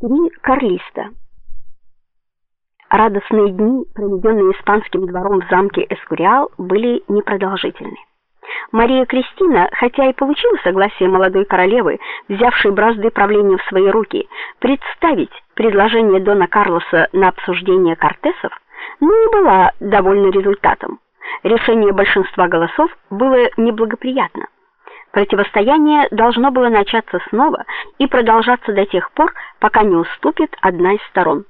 Три карлиста. Радостные дни, проведенные испанским двором в замке Эскуриал, были непродолжительны. Мария Кристина, хотя и получила согласие молодой королевы, взявшей бразды правления в свои руки, представить предложение дона Карлоса на обсуждение кортесов, но не была довольна результатом. Решение большинства голосов было неблагоприятно. Противостояние должно было начаться снова и продолжаться до тех пор, пока не уступит одна из сторон.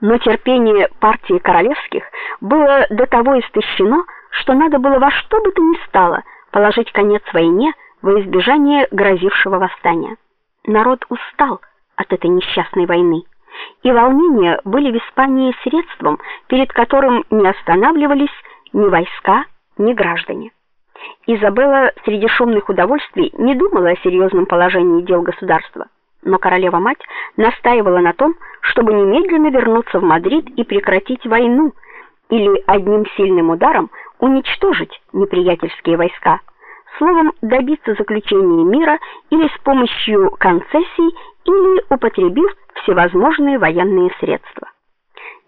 Но терпение партии королевских было до того истощено, что надо было во что бы то ни стало положить конец войне во избежание грозившего восстания. Народ устал от этой несчастной войны, и волнения были в Испании средством, перед которым не останавливались ни войска, ни граждане. Изабелла среди шумных удовольствий не думала о серьезном положении дел государства, но королева-мать настаивала на том, чтобы немедленно вернуться в Мадрид и прекратить войну или одним сильным ударом уничтожить неприятельские войска. Словом, добиться заключения мира или с помощью концессий, или употребив всевозможные военные средства.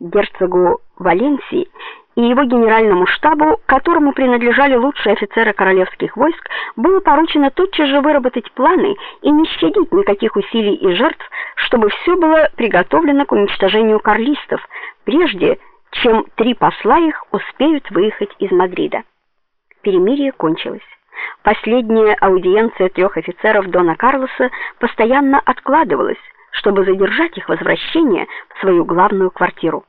Герцогу Валенсии и его генеральному штабу, которому принадлежали лучшие офицеры королевских войск, было поручено тотчас же выработать планы и не щадить никаких усилий и жертв, чтобы все было приготовлено к уничтожению карлистов, прежде чем три посла их успеют выехать из Мадрида. Перемирие кончилось. Последняя аудиенция трех офицеров дона Карлоса постоянно откладывалась, чтобы задержать их возвращение в свою главную квартиру.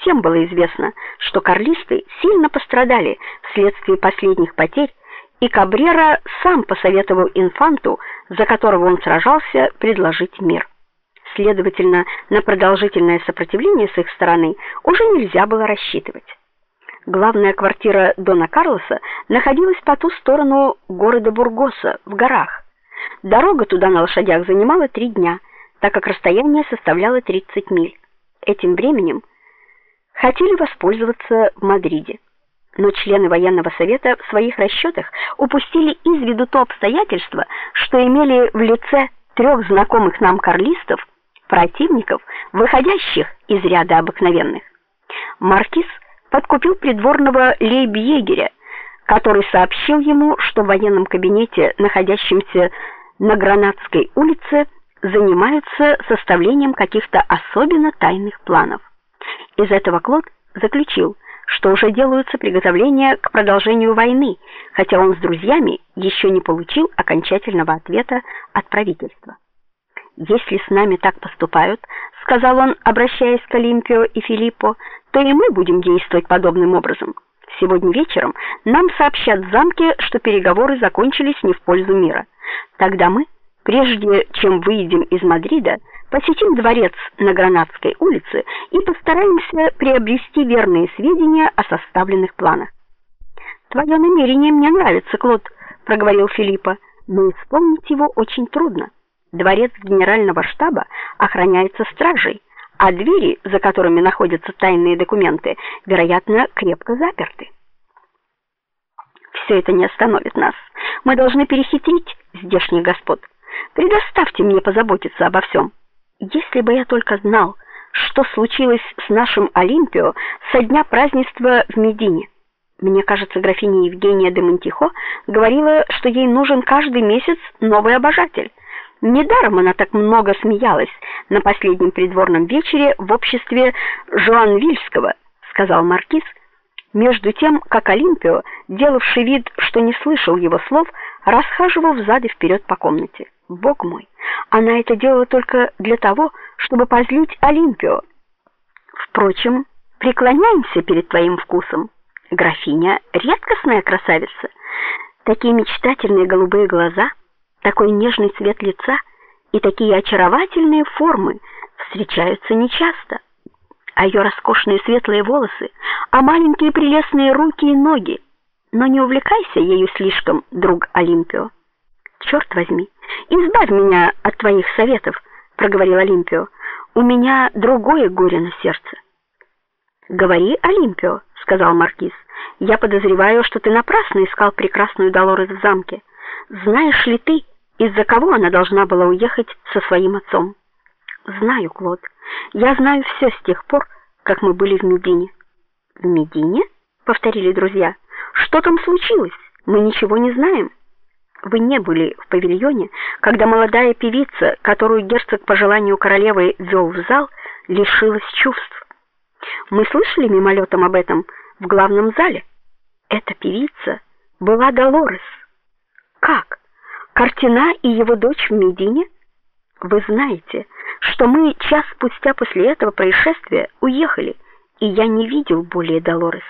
Всем было известно, что карлисты сильно пострадали вследствие последних потерь, и Кабрера сам посоветовал инфанту, за которого он сражался, предложить мир. Следовательно, на продолжительное сопротивление с их стороны уже нельзя было рассчитывать. Главная квартира дона Карлоса находилась по ту сторону города Бургоса, в горах. Дорога туда на лошадях занимала три дня, так как расстояние составляло 30 миль. Этим временем хотели воспользоваться в Мадриде. Но члены военного совета в своих расчетах упустили из виду то обстоятельство, что имели в лице трех знакомых нам карлистов противников, выходящих из ряда обыкновенных. Маркиз подкупил придворного лейб-егеря, который сообщил ему, что в военном кабинете, находящемся на Гранадской улице, занимаются составлением каких-то особенно тайных планов. Из этого Клод заключил, что уже делаются приготовления к продолжению войны, хотя он с друзьями еще не получил окончательного ответа от правительства. Если с нами так поступают, сказал он, обращаясь к Олимпио и Филиппо, то и мы будем действовать подобным образом. Сегодня вечером нам сообщат в замке, что переговоры закончились не в пользу мира. Тогда мы, прежде чем выйдем из Мадрида, посетим дворец на Гранадской улице и постараемся приобрести верные сведения о составленных планах. Твое намерение мне нравится, Клод, проговорил Филиппа, но исполнить его очень трудно. Дворец генерального штаба охраняется стражей, а двери, за которыми находятся тайные документы, вероятно, крепко заперты. Все это не остановит нас. Мы должны перехитрить здешних господ. Предоставьте мне позаботиться обо всем. Если бы я только знал, что случилось с нашим Олимпио со дня празднества в Медине. Мне кажется, графиня Евгения де Монтихо говорила, что ей нужен каждый месяц новый обожатель. Недаром она так много смеялась на последнем придворном вечере в обществе Жуанвильского, сказал маркиз, между тем, как Олимпио, делавший вид, что не слышал его слов, расхаживал взад и вперед по комнате. Бог мой, она это делала только для того, чтобы позлить Олимпио. Впрочем, преклоняемся перед твоим вкусом. Графиня редкостная красавица. Такие мечтательные голубые глаза, такой нежный цвет лица и такие очаровательные формы встречаются нечасто. А ее роскошные светлые волосы, а маленькие прелестные руки и ноги. Но не увлекайся ею слишком, друг Олимпио. Черт возьми, избавь меня от твоих советов, проговорил Олимпио. У меня другое горе на сердце. Говори, Олимпио, сказал маркиз. Я подозреваю, что ты напрасно искал прекрасную Долорес в замке. Знаешь ли ты, из-за кого она должна была уехать со своим отцом? Знаю, Клод. Я знаю все с тех пор, как мы были в Медине. В Медине? повторили друзья. Что там случилось? Мы ничего не знаем. Вы не были в павильоне, когда молодая певица, которую герцог по желанию королевы вел в зал, лишилась чувств. Мы слышали мимолетом об этом в главном зале. Эта певица была Долорес. Как? Картина и его дочь в Медине? Вы знаете, что мы час спустя после этого происшествия уехали, и я не видел более Долорес.